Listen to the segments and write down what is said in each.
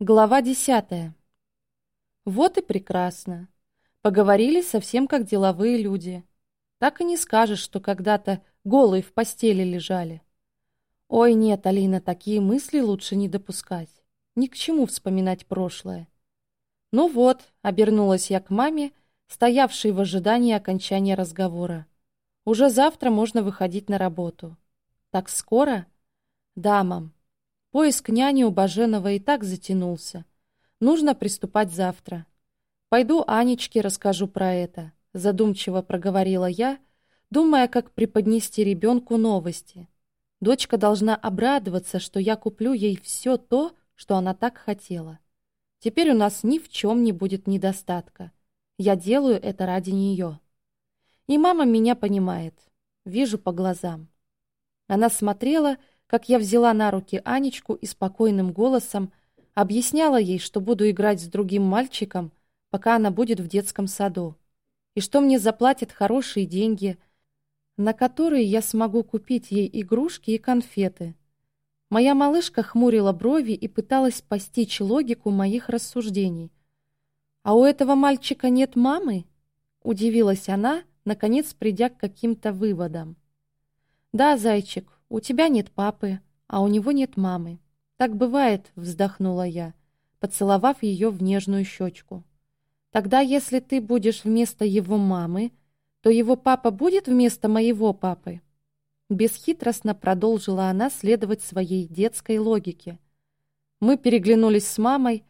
Глава десятая. Вот и прекрасно. Поговорили совсем как деловые люди. Так и не скажешь, что когда-то голые в постели лежали. Ой, нет, Алина, такие мысли лучше не допускать. Ни к чему вспоминать прошлое. Ну вот, обернулась я к маме, стоявшей в ожидании окончания разговора. Уже завтра можно выходить на работу. Так скоро? Да, мам. Поиск няни у Баженова и так затянулся. Нужно приступать завтра. Пойду Анечке расскажу про это, задумчиво проговорила я, думая, как преподнести ребенку новости. Дочка должна обрадоваться, что я куплю ей все то, что она так хотела. Теперь у нас ни в чем не будет недостатка. Я делаю это ради нее. И мама меня понимает. Вижу по глазам. Она смотрела как я взяла на руки Анечку и спокойным голосом объясняла ей, что буду играть с другим мальчиком, пока она будет в детском саду, и что мне заплатят хорошие деньги, на которые я смогу купить ей игрушки и конфеты. Моя малышка хмурила брови и пыталась постичь логику моих рассуждений. «А у этого мальчика нет мамы?» — удивилась она, наконец придя к каким-то выводам. «Да, зайчик, у тебя нет папы, а у него нет мамы. Так бывает, вздохнула я, поцеловав ее в нежную щечку. Тогда, если ты будешь вместо его мамы, то его папа будет вместо моего папы. Бесхитростно продолжила она следовать своей детской логике. Мы переглянулись с мамой.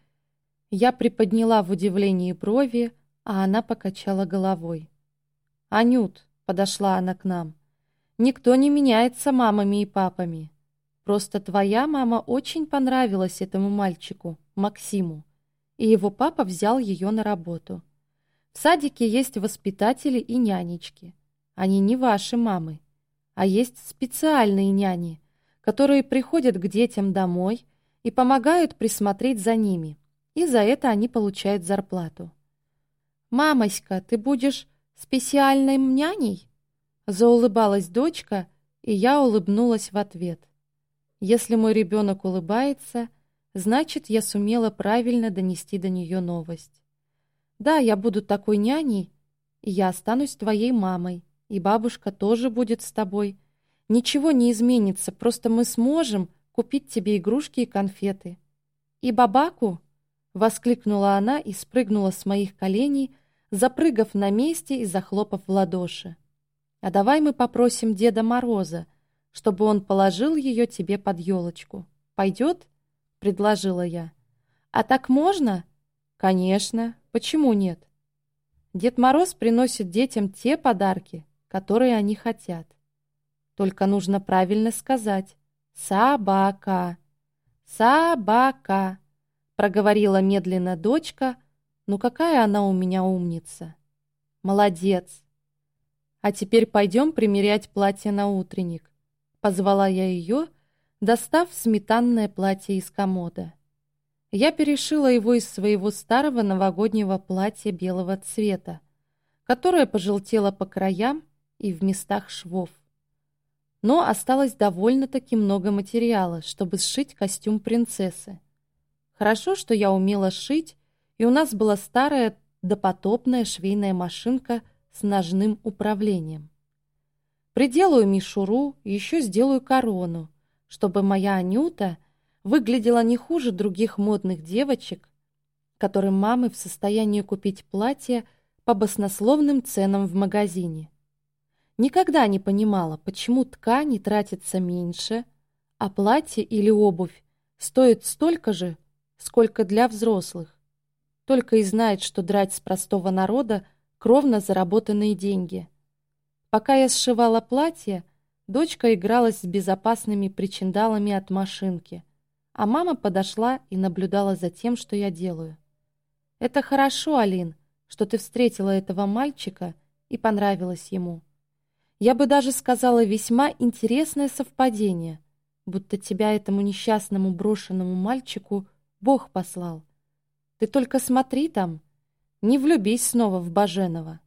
Я приподняла в удивлении брови, а она покачала головой. «Анют», — подошла она к нам, Никто не меняется мамами и папами. Просто твоя мама очень понравилась этому мальчику, Максиму, и его папа взял ее на работу. В садике есть воспитатели и нянечки. Они не ваши мамы, а есть специальные няни, которые приходят к детям домой и помогают присмотреть за ними, и за это они получают зарплату. «Мамоська, ты будешь специальной няней?» Заулыбалась дочка, и я улыбнулась в ответ. Если мой ребенок улыбается, значит, я сумела правильно донести до нее новость. Да, я буду такой няней, и я останусь твоей мамой, и бабушка тоже будет с тобой. Ничего не изменится, просто мы сможем купить тебе игрушки и конфеты. И бабаку? Воскликнула она и спрыгнула с моих коленей, запрыгав на месте и захлопав в ладоши. А давай мы попросим Деда Мороза, чтобы он положил ее тебе под елочку. Пойдет?» — предложила я. «А так можно?» «Конечно. Почему нет?» Дед Мороз приносит детям те подарки, которые они хотят. Только нужно правильно сказать «собака». «Собака», — проговорила медленно дочка. «Ну какая она у меня умница!» «Молодец!» «А теперь пойдем примерять платье на утренник», — позвала я ее, достав сметанное платье из комода. Я перешила его из своего старого новогоднего платья белого цвета, которое пожелтело по краям и в местах швов. Но осталось довольно-таки много материала, чтобы сшить костюм принцессы. Хорошо, что я умела шить, и у нас была старая допотопная швейная машинка — с ножным управлением. Приделаю мишуру еще сделаю корону, чтобы моя Анюта выглядела не хуже других модных девочек, которым мамы в состоянии купить платье по баснословным ценам в магазине. Никогда не понимала, почему ткани тратится меньше, а платье или обувь стоят столько же, сколько для взрослых. Только и знает, что драть с простого народа – кровно заработанные деньги. Пока я сшивала платье, дочка игралась с безопасными причиндалами от машинки, а мама подошла и наблюдала за тем, что я делаю. «Это хорошо, Алин, что ты встретила этого мальчика и понравилась ему. Я бы даже сказала весьма интересное совпадение, будто тебя этому несчастному брошенному мальчику Бог послал. Ты только смотри там, не влюбись снова в Баженова.